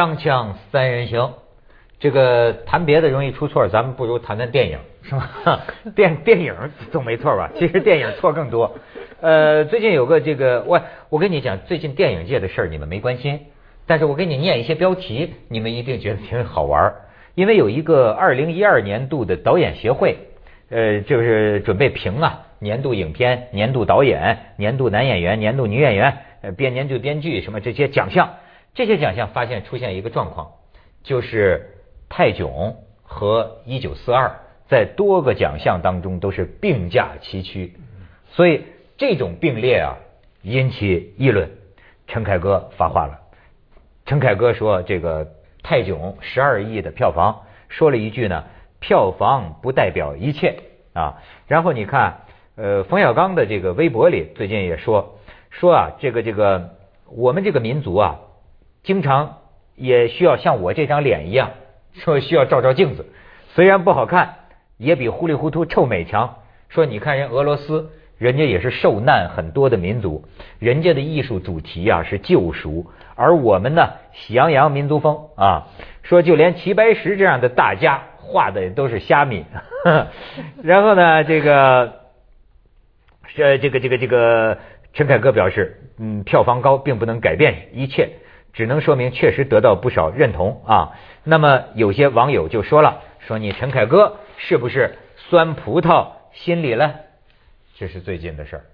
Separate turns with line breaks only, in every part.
锵锵三人行，这个谈别的容易出错，咱们不如谈谈电影，是吧？电电影总没错吧？其实电影错更多。呃，最近有个这个，我我跟你讲，最近电影界的事儿你们没关心，但是我给你念一些标题，你们一定觉得挺好玩。因为有一个二零一二年度的导演协会，呃，就是准备评啊，年度影片、年度导演、年度男演员、年度女演员、呃编年度编剧什么这些奖项。这些奖项发现出现一个状况，就是泰囧和一九四二在多个奖项当中都是并驾齐驱，所以这种并列啊引起议论。陈凯歌发话了，陈凯歌说：“这个泰囧十二亿的票房，说了一句呢，票房不代表一切啊。”然后你看，呃，冯小刚的这个微博里最近也说说啊，这个这个我们这个民族啊。经常也需要像我这张脸一样，说需要照照镜子，虽然不好看，也比糊里糊涂臭美强。说你看人俄罗斯，人家也是受难很多的民族，人家的艺术主题啊是救赎，而我们呢喜羊羊民族风啊，说就连齐白石这样的大家画的都是虾米。然后呢，这个这这个这个这个陈凯歌表示，嗯，票房高并不能改变一切。只能说明确实得到不少认同啊。那么有些网友就说了，说你陈凯歌是不是酸葡萄心理了？这是最近的事儿。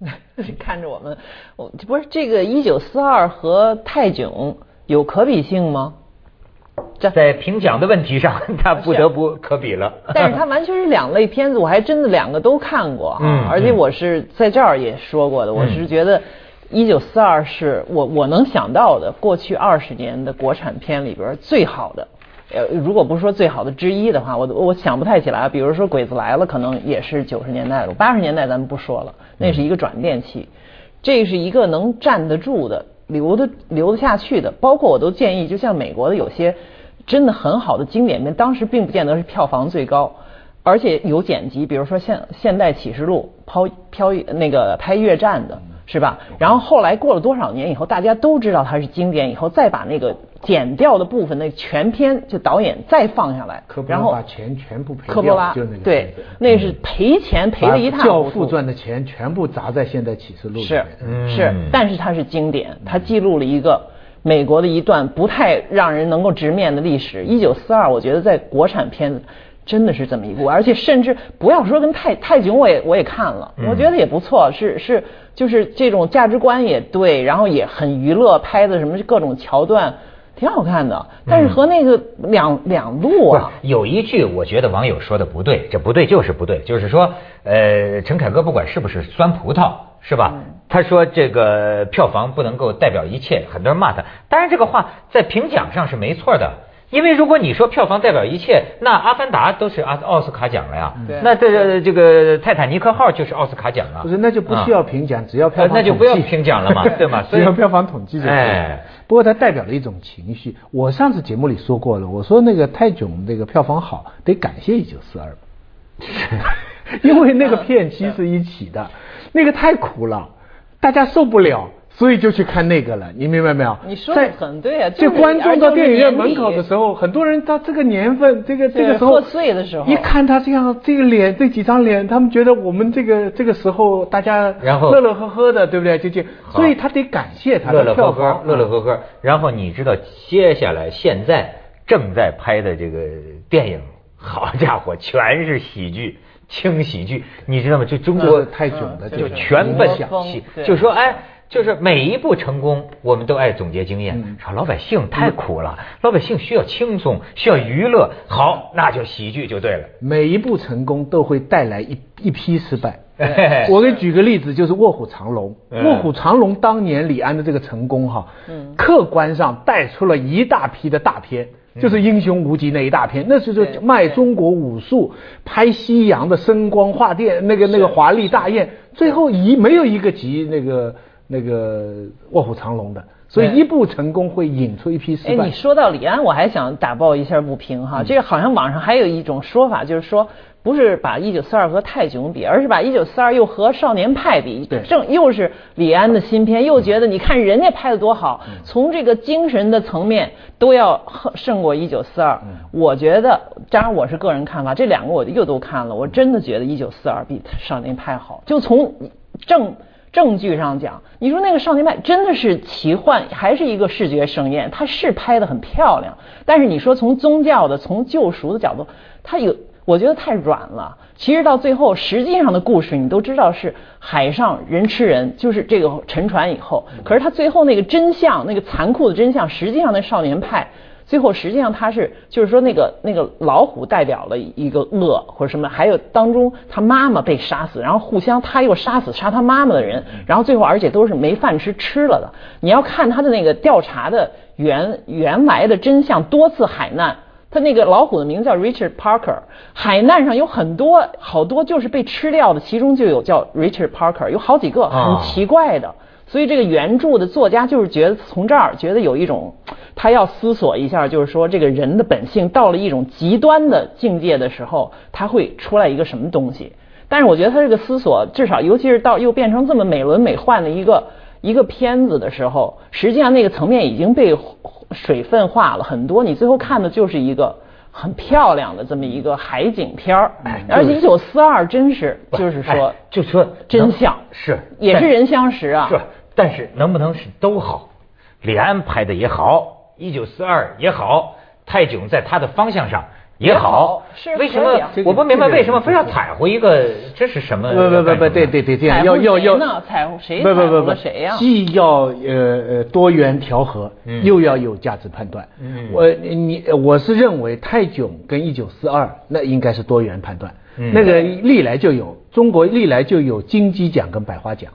看着我们，我不是这个一九四二和泰囧有可比性吗？
在评奖的问题上，他不得不可比了。
但是他完全是两类片子，我还真的两个都看过啊。而且我是在这儿也说过的，我是觉得。一九四二是我我能想到的过去二十年的国产片里边最好的，呃，如果不是说最好的之一的话，我我想不太起来。比如说《鬼子来了》，可能也是九十年代了，八十年代咱们不说了，那是一个转变期。这是一个能站得住的、留得留得下去的。包括我都建议，就像美国的有些真的很好的经典片，当时并不见得是票房最高，而且有剪辑，比如说像《现代启示录》抛飘那个拍越战的。是吧？然后后来过了多少年以后，大家都知道它是经典，以后再把那个剪掉的部分，那全片就导演再放下来，
然后把钱全部赔
掉，科波拉
就那个
对，那是赔钱赔的一塌糊涂。
教父赚的钱全部砸在现代启示录里
是是，但是它是经典，它记录了一个美国的一段不太让人能够直面的历史。一九四二，我觉得在国产片子。真的是这么一部，而且甚至不要说跟泰泰囧，我也我也看了，我觉得也不错，是是就是这种价值观也对，然后也很娱乐，拍的什么各种桥段挺好看的，但是和那个两两路啊，
有一句我觉得网友说的不对，这不对就是不对，就是说呃陈凯歌不管是不是酸葡萄是吧？他说这个票房不能够代表一切，很多人骂他，当然这个话在评奖上是没错的。因为如果你说票房代表一切，那《阿凡达》都是奥奥斯卡奖了呀。那这个这个《泰坦尼克号》就是奥斯卡奖了。
不是，那就不需要评奖，只要票房
那就不要评奖了嘛，对吗？
只要票房统计就可以。哎，不过它代表了一种情绪。我上次节目里说过了，我说那个泰囧那个票房好，得感谢一九四二，因为那个片期是一起的，那个太苦了，大家受不了。所以就去看那个了，你明白没有？
你说的很对啊。
就观众到电影院门口的时候，很多人到这个年份，这个这个时候，
破碎的时候，
一看他这样，这个脸，这几张脸，他们觉得我们这个这个时候大家
然后
乐乐呵呵的，对不对？就就，所以他得感谢他
乐乐呵呵，乐乐呵呵。然后你知道接下来现在正在拍的这个电影，好家伙，全是喜剧，轻喜剧，你知道吗？就中国
太囧了，
就全奔喜，就说哎。就是每一步成功，我们都爱总结经验。说老百姓太苦了，老百姓需要轻松，需要娱乐。好，那就喜剧就对了。
每一步成功都会带来一一批失败。我给举个例子，就是《卧虎藏龙》。《卧虎藏龙》当年李安的这个成功，哈，客观上带出了一大批的大片，就是英雄无极那一大片。那是就卖中国武术，拍西洋的声光画电，那个那个华丽大宴，最后一没有一个集那个。那个卧虎藏龙的，所以一步成功会引出一批失败。
哎，你说到李安，我还想打抱一下不平哈，这个好像网上还有一种说法，就是说。不是把一九四二和泰囧比，而是把一九四二又和少年派比，
对
正又是李安的新片，又觉得你看人家拍的多好，从这个精神的层面都要胜过一九四二。我觉得，当然我是个人看法，这两个我又都看了，我真的觉得一九四二比少年派好，就从正。证据上讲，你说那个少年派真的是奇幻，还是一个视觉盛宴？它是拍的很漂亮，但是你说从宗教的、从救赎的角度，它有，我觉得太软了。其实到最后，实际上的故事你都知道是海上人吃人，就是这个沉船以后。可是他最后那个真相，那个残酷的真相，实际上那少年派。最后，实际上他是就是说，那个那个老虎代表了一个恶或者什么，还有当中他妈妈被杀死，然后互相他又杀死杀他妈妈的人，然后最后而且都是没饭吃吃了的。你要看他的那个调查的原原来的真相，多次海难，他那个老虎的名字叫 Richard Parker，海难上有很多好多就是被吃掉的，其中就有叫 Richard Parker，有好几个很奇怪的。所以这个原著的作家就是觉得从这儿觉得有一种，他要思索一下，就是说这个人的本性到了一种极端的境界的时候，他会出来一个什么东西。但是我觉得他这个思索，至少尤其是到又变成这么美轮美奂的一个一个片子的时候，实际上那个层面已经被水分化了很多。你最后看的就是一个很漂亮的这么一个海景片儿，而且一九四二真是就是说，
就说
真相
是
也是人相识啊。
是。但是能不能是都好？李安拍的也好，一九四二也好，泰囧在他的方向上也好，
是
为什么？我不明白为什么非要踩乎一个？这是什么？
不不不不，对对对，这样要要要
踩乎谁？
不不不不，
谁呀？
既要呃呃多元调和，又要有价值判断。我你我是认为泰囧跟一九四二那应该是多元判断。那个历来就有中国历来就有金鸡奖跟百花奖。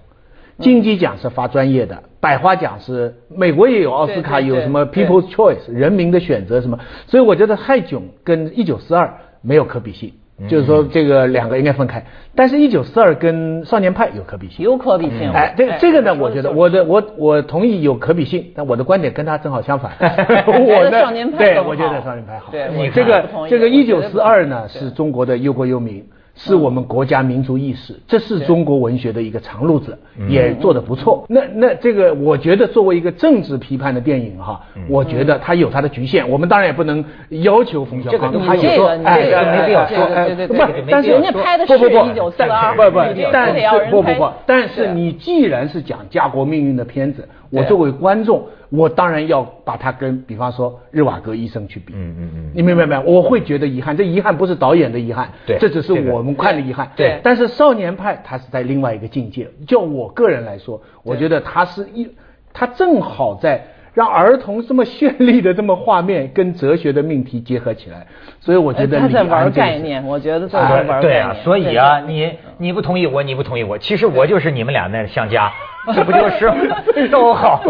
金鸡奖是发专业的，百花奖是美国也有奥斯卡，有什么 People's Choice 人民的选择什么，所以我觉得泰囧跟一九四二没有可比性，就是说这个两个应该分开。但是，一九四二跟少年派有可比性，
有可比性。
哎，这个这个呢，我觉得我的我我同意有可比性，但我的观点跟他正好相反。
我的少年派
对，我觉得少年派好。
对，
你这个这个一九四二呢，是中国的忧国忧民。是我们国家民族意识，这是中国文学的一个长路子，也做得不错。那那这个，我觉得作为一个政治批判的电影哈，我觉得它有它的局限。我们当然也不能要求冯小刚他有说，
哎，
没必要说，
哎，不，
但是
人家拍的是一九四二，
不不，但是不不不，但是你既然是讲家国命运的片子，我作为观众。我当然要把它跟，比方说日瓦戈医生去比，嗯嗯嗯，你明白没有？我会觉得遗憾，这遗憾不是导演的遗憾，
对，
这只是我们看的遗憾，
对。
但是少年派他是在另外一个境界，就我个人来说，我觉得他是一，他正好在让儿童这么绚丽的这么画面跟哲学的命题结合起来，所以我觉得
他在玩概念，我觉得在玩概念。
对啊，所以啊，你你不同意我，你不同意我，其实我就是你们俩那相加。这不就是 都好，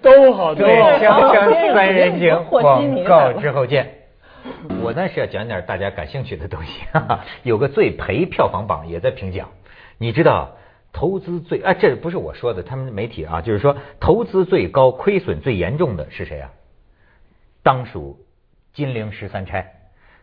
都好，
对，锵锵三人行，广告之后见。我呢是要讲点大家感兴趣的东西，有个最赔票房榜也在评奖。你知道投资最啊，这不是我说的，他们媒体啊，就是说投资最高、亏损最严重的是谁啊？当属《金陵十三钗》。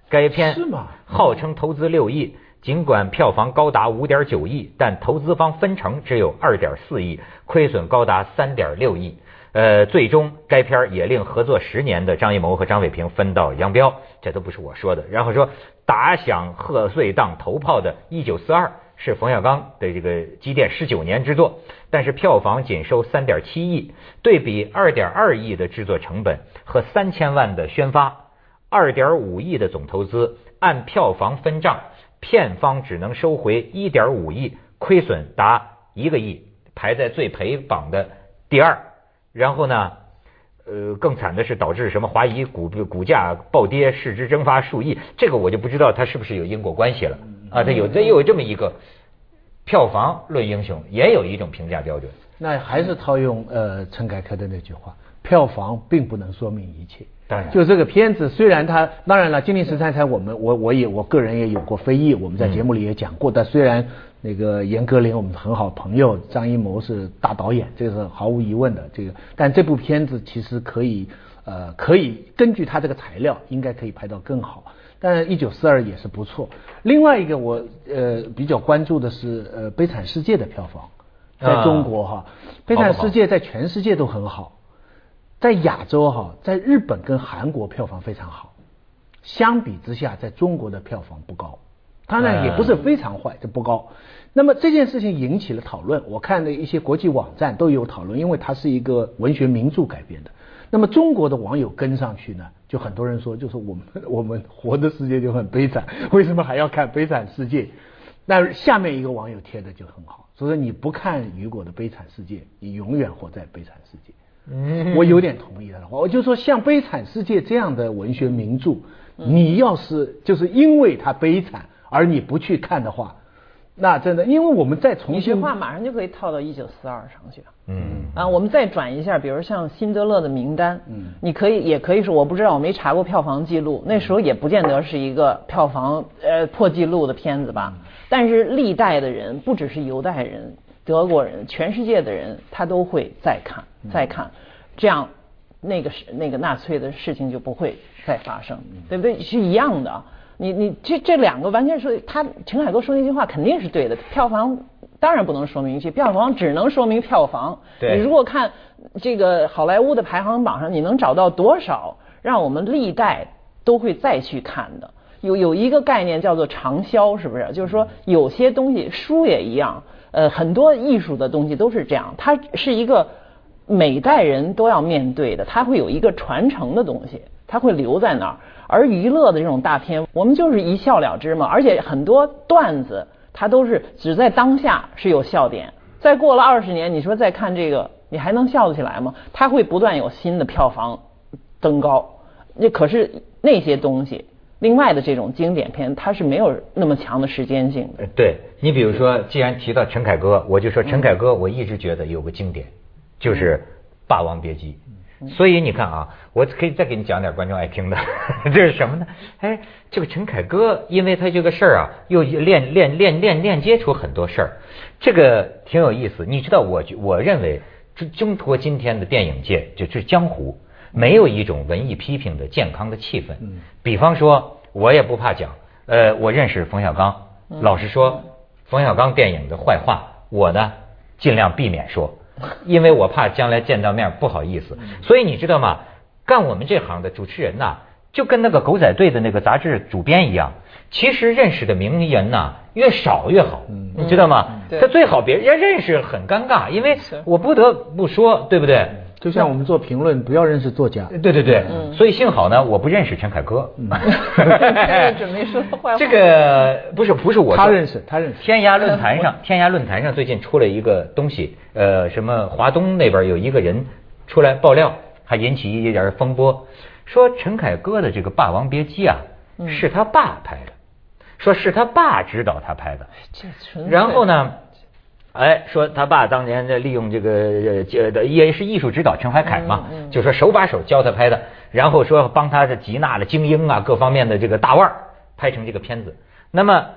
该片
是吗？
号称投资六亿。尽管票房高达五点九亿，但投资方分成只有二点四亿，亏损高达三点六亿。呃，最终该片也令合作十年的张艺谋和张伟平分道扬镳，这都不是我说的。然后说打响贺岁档头炮的《一九四二》是冯小刚的这个积淀十九年之作，但是票房仅收三点七亿，对比二点二亿的制作成本和三千万的宣发，二点五亿的总投资，按票房分账。片方只能收回一点五亿，亏损达一个亿，排在最赔榜的第二。然后呢，呃，更惨的是导致什么华谊股股价暴跌，市值蒸发数亿。这个我就不知道它是不是有因果关系了啊？它有，它有这么一个票房论英雄，也有一种评价标准。
那还是套用呃陈凯歌的那句话：票房并不能说明一切。
当然，
就这个片子，虽然它当然了，《金陵十三钗》我们我我也我个人也有过非议，我们在节目里也讲过。但虽然那个严歌苓我们很好朋友，张艺谋是大导演，这个是毫无疑问的。这个，但这部片子其实可以呃，可以根据他这个材料，应该可以拍到更好。但一九四二也是不错。另外一个我呃比较关注的是呃《悲惨世界》的票房，在中国哈，《悲惨世界》在全世界都很好，在亚洲哈，在日本跟韩国票房非常好。相比之下，在中国的票房不高，当然也不是非常坏，这不高。那么这件事情引起了讨论，我看的一些国际网站都有讨论，因为它是一个文学名著改编的。那么中国的网友跟上去呢，就很多人说，就是我们 我们活的世界就很悲惨，为什么还要看《悲惨世界》？那下面一个网友贴的就很好，说你不看雨果的《悲惨世界》，你永远活在悲惨世界。嗯，我有点同意他的话，我就说像《悲惨世界》这样的文学名著，你要是就是因为它悲惨而你不去看的话。那真的，因为我们再重新，
一句话马上就可以套到一九四二上去。嗯啊，我们再转一下，比如像辛德勒的名单，嗯，你可以也可以说，我不知道，我没查过票房记录，那时候也不见得是一个票房呃破纪录的片子吧。但是历代的人，不只是犹太人、德国人，全世界的人，他都会再看再看，这样那个是那个纳粹的事情就不会再发生，对不对？是一样的。你你这这两个完全说，他陈凯歌说那句话肯定是对的。票房当然不能说明一切，票房只能说明票房。
你
如果看这个好莱坞的排行榜上，你能找到多少让我们历代都会再去看的？有有一个概念叫做长销，是不是？就是说有些东西书也一样，呃，很多艺术的东西都是这样，它是一个每代人都要面对的，它会有一个传承的东西，它会留在那儿。而娱乐的这种大片，我们就是一笑了之嘛。而且很多段子，它都是只在当下是有笑点，再过了二十年，你说再看这个，你还能笑得起来吗？它会不断有新的票房登高。那可是那些东西，另外的这种经典片，它是没有那么强的时间性的。
对你比如说，既然提到陈凯歌，我就说陈凯歌，我一直觉得有个经典，就是《霸王别姬》。所以你看啊，我可以再给你讲点观众爱听的，这是什么呢？哎，这个陈凯歌，因为他这个事儿啊，又链链链链链接出很多事儿，这个挺有意思。你知道，我我认为，中中国今天的电影界就是江湖，没有一种文艺批评的健康的气氛。嗯。比方说，我也不怕讲，呃，我认识冯小刚，老实说，冯小刚电影的坏话，我呢尽量避免说。因为我怕将来见到面不好意思，所以你知道吗？干我们这行的主持人呐，就跟那个狗仔队的那个杂志主编一样，其实认识的名人呐越少越好，你知道吗？他最好别人认识很尴尬，因为我不得不说，对不对？
就像我们做评论，不要认识作家。
对对对，所以幸好呢，我不认识陈凯歌。
准备说坏话。
这个不是不是我，
他认识他认识。
天涯论坛上，天涯论坛上最近出了一个东西，呃，什么华东那边有一个人出来爆料，还引起一点风波，说陈凯歌的这个《霸王别姬》啊，是他爸拍的，说是他爸指导他拍的。然后呢？哎，说他爸当年在利用这个呃，也是艺术指导陈怀凯嘛，就说手把手教他拍的，然后说帮他是集纳了精英啊，各方面的这个大腕儿拍成这个片子。那么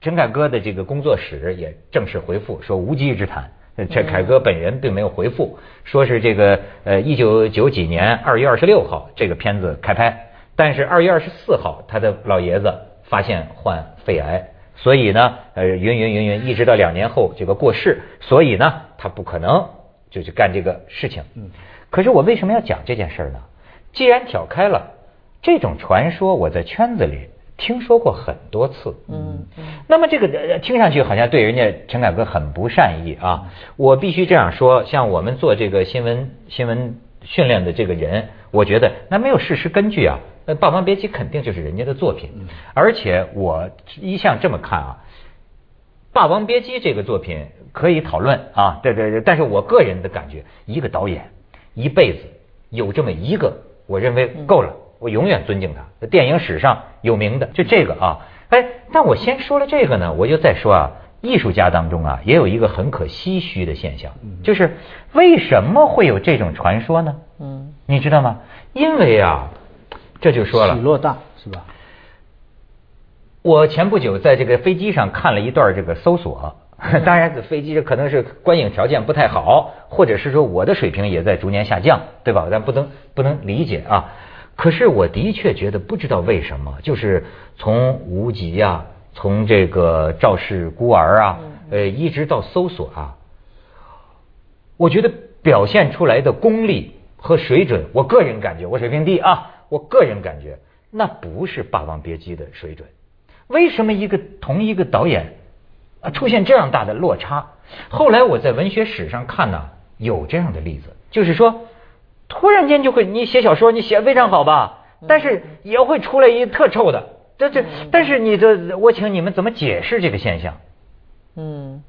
陈凯歌的这个工作室也正式回复说无稽之谈，陈凯歌本人并没有回复，说是这个呃一九九几年二月二十六号这个片子开拍，但是二月二十四号他的老爷子发现患肺癌。所以呢，呃，云云云云，一直到两年后这个过世，所以呢，他不可能就去干这个事情。嗯，可是我为什么要讲这件事呢？既然挑开了这种传说，我在圈子里听说过很多次。嗯嗯。那么这个听上去好像对人家陈凯歌很不善意啊。我必须这样说，像我们做这个新闻新闻训练的这个人，我觉得那没有事实根据啊。那《霸王别姬》肯定就是人家的作品，而且我一向这么看啊，《霸王别姬》这个作品可以讨论啊，对对对，但是我个人的感觉，一个导演一辈子有这么一个，我认为够了，我永远尊敬他。电影史上有名的就这个啊，哎，但我先说了这个呢，我就再说啊，艺术家当中啊，也有一个很可唏嘘的现象，就是为什么会有这种传说呢？嗯，你知道吗？因为啊。这就说了，
起落大是吧？
我前不久在这个飞机上看了一段这个搜索 当然，飞机可能是观影条件不太好，或者是说我的水平也在逐年下降，对吧？咱不能不能理解啊。可是我的确觉得，不知道为什么，就是从无极啊，从这个赵氏孤儿啊，呃，一直到搜索啊，我觉得表现出来的功力和水准，我个人感觉我水平低啊，我个人感觉那不是《霸王别姬》的水准。为什么一个同一个导演啊出现这样大的落差？后来我在文学史上看呢，有这样的例子，就是说。突然间就会，你写小说，你写的非常好吧？但是也会出来一特臭的，这这。但是你这，我请你们怎么解释这个现象？
嗯，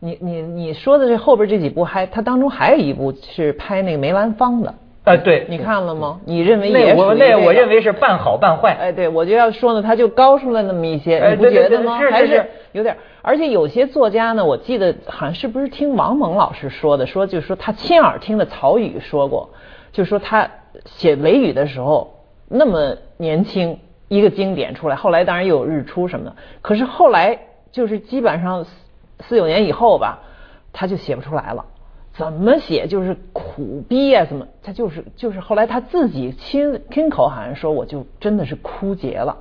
你你你说的这后边这几部，还它当中还有一部是拍那个梅兰芳的。
哎，对，
你看了吗？你认为也
我那我认为是半好半坏。
哎，对，我就要说呢，他就高出了那么一些，你不觉得吗？还是有点。而且有些作家呢，我记得好像是不是听王蒙老师说的，说就是说他亲耳听的曹禺说过，就是说他写《雷雨》的时候那么年轻，一个经典出来，后来当然又有日出什么的，可是后来就是基本上四九年以后吧，他就写不出来了。怎么写就是苦逼啊！怎么他就是就是后来他自己亲亲口好像说，我就真的是枯竭了，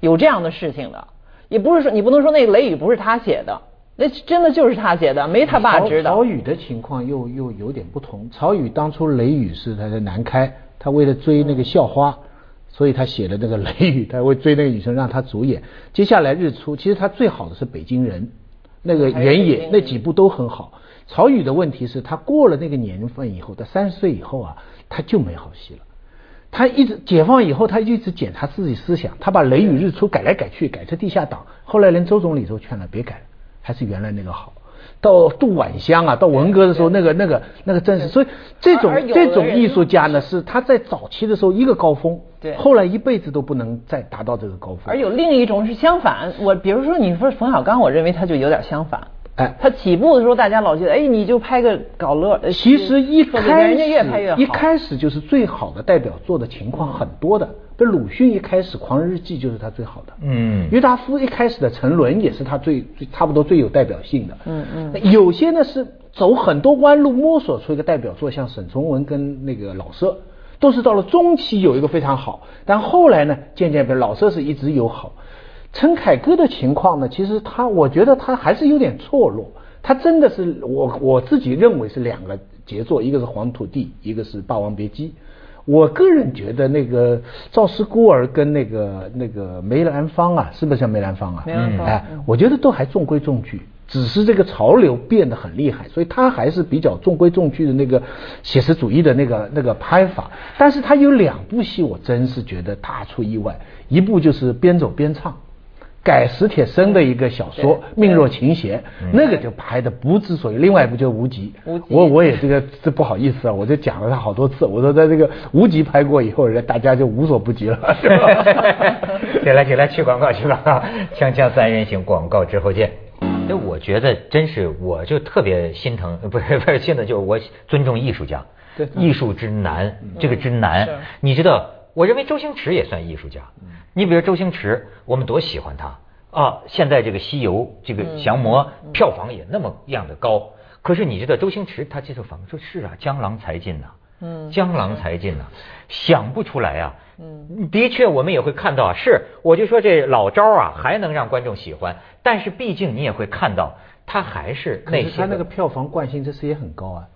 有这样的事情的，也不是说你不能说那个雷雨不是他写的，那真的就是他写的，没他爸知道。
曹禺的情况又又有点不同。曹禺当初雷雨是他在南开，他为了追那个校花，所以他写的那个雷雨，他为追那个女生让他主演。接下来日出，其实他最好的是北京人，那个原野那几部都很好。曹禺的问题是他过了那个年份以后，到三十岁以后啊，他就没好戏了。他一直解放以后，他一直检查自己思想，他把《雷雨日出》改来改去，改成地下党。后来连周总理都劝了，别改，还是原来那个好。到杜婉香啊，到文革的时候，那个那个那个真是。所以这种这种艺术家呢，是他在早期的时候一个高峰，
对，
后来一辈子都不能再达到这个高峰。
而有另一种是相反，我比如说你说冯小刚，我认为他就有点相反。
哎，
他起步的时候，大家老觉得，哎，你就拍个搞乐。
其实一开始，一开始就是最好的代表作的情况很多的。比如鲁迅一开始《狂人日记》就是他最好的。嗯。郁达夫一开始的《沉沦》也是他最最差不多最有代表性的。嗯嗯。有些呢是走很多弯路摸索出一个代表作，像沈从文跟那个老舍，都是到了中期有一个非常好，但后来呢，渐渐被老舍是一直有好。陈凯歌的情况呢？其实他，我觉得他还是有点错落。他真的是我我自己认为是两个杰作，一个是《黄土地》，一个是《霸王别姬》。我个人觉得那个赵氏孤儿跟那个那个梅兰芳啊，是不是叫梅兰芳啊？
梅兰芳。哎，
我觉得都还中规中矩，只是这个潮流变得很厉害，所以他还是比较中规中矩的那个写实主义的那个那个拍法。但是他有两部戏，我真是觉得大出意外，一部就是边走边唱。改史铁生的一个小说《命若琴弦》，那个就拍的不知所以。另外一部就是《无极》，我我也这个这不好意思啊，我就讲了他好多次。我说在这个 《无极》拍过以后，人大家就无所不及了。
起来起来，去广告去吧！锵锵三人行，广告之后见。那我觉得真是，我就特别心疼，不是不是心疼，就是我尊重艺术家。
对，
艺术之难，这个之难，你知道？我认为周星驰也算艺术家。你比如周星驰，我们多喜欢他啊！现在这个《西游》这个《降魔》票房也那么样的高。可是你知道周星驰他接受访问说：“是啊，江郎才尽呐，嗯，江郎才尽呐，想不出来啊。”嗯，的确，我们也会看到啊，是，我就说这老招啊，还能让观众喜欢。但是毕竟你也会看到，他还是那些。
他那个票房惯性这次也很高啊。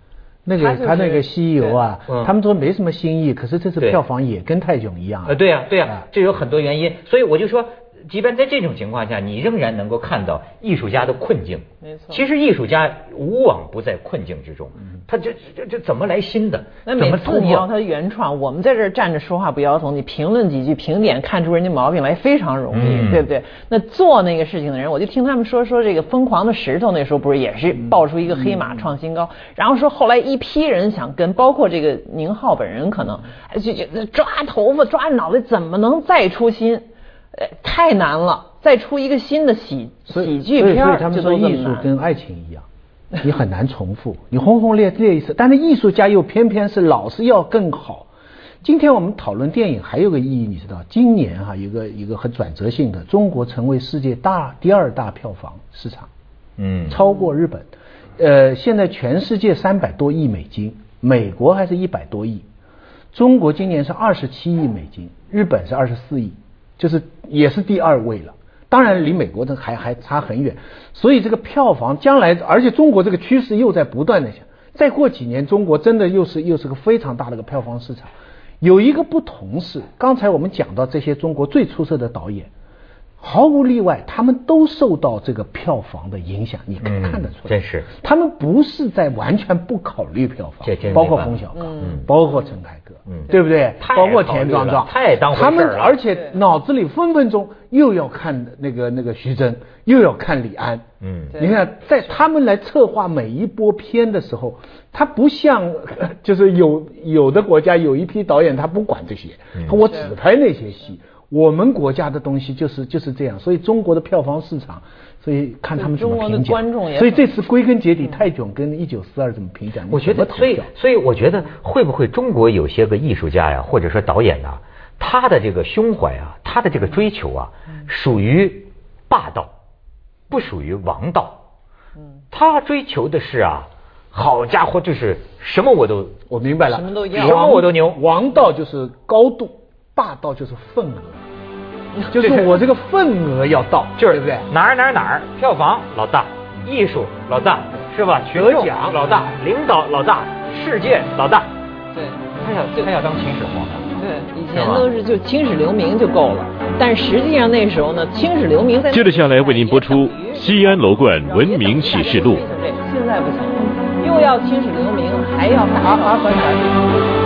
那个他那个西游啊，他们说没什么新意，可是这次票房也跟泰囧一样。
呃，对呀，对呀，这有很多原因，所以我就说。即便在这种情况下，你仍然能够看到艺术家的困境。
没错，
其实艺术家无往不在困境之中。他这这这怎么来新的？
那每次你要他原创，我们在这儿站着说话不腰疼，你评论几句评点，看出人家毛病来非常容易，对不对？那做那个事情的人，我就听他们说说这个疯狂的石头那时候不是也是爆出一个黑马创新高，然后说后来一批人想跟，包括这个宁浩本人可能就就抓头发抓脑袋，怎么能再出新？太难了，再出一个新的喜喜剧片
所以他们说艺术跟爱情一样，你很难重复，你轰轰烈烈一次，但是艺术家又偏偏是老是要更好。今天我们讨论电影还有个意义，你知道，今年哈一个一个很转折性的，中国成为世界大第二大票房市场，嗯，超过日本。呃，现在全世界三百多亿美金，美国还是一百多亿，中国今年是二十七亿美金，日本是二十四亿，就是也是第二位了。当然离美国的还还差很远，所以这个票房将来，而且中国这个趋势又在不断的下，再过几年中国真的又是又是个非常大的个票房市场。有一个不同是，刚才我们讲到这些中国最出色的导演。毫无例外，他们都受到这个票房的影响，你可以看得出来。
真是，
他们不是在完全不考虑票房，包括冯小刚，包括陈凯歌，对不对？包括田壮壮，
太当回
事他们而且脑子里分分钟又要看那个那个徐峥，又要看李安。嗯，你看，在他们来策划每一波片的时候，他不像就是有有的国家有一批导演他不管这些，我只拍那些戏。我们国家的东西就是就是这样，所以中国的票房市场，所以看他们怎么评价。所以这次归根结底，泰囧跟一九四二怎么评价？
我觉得，所以所以我觉得会不会中国有些个艺术家呀，或者说导演呐，他的这个胸怀啊，他的这个追求啊，属于霸道，不属于王道。嗯，他追求的是啊，好家伙，就是什么我都
我明白了，
什么都要，
什么我都牛。
王道就是高度。霸道就是份额，就是我这个份额要到，
就是
对不对？
哪儿哪儿哪儿，票房老大，艺术老大，是吧？
得奖
老大，领导老大，世界老大。
对，
他要他要当秦始皇。
对，以前都是就青史留名就够了，但实际上那时候呢，青史留名在。
接着下来为您播出《西安楼冠文明启示录》。
现在不行了，又要青史留名，还要大。
阿阿凡达。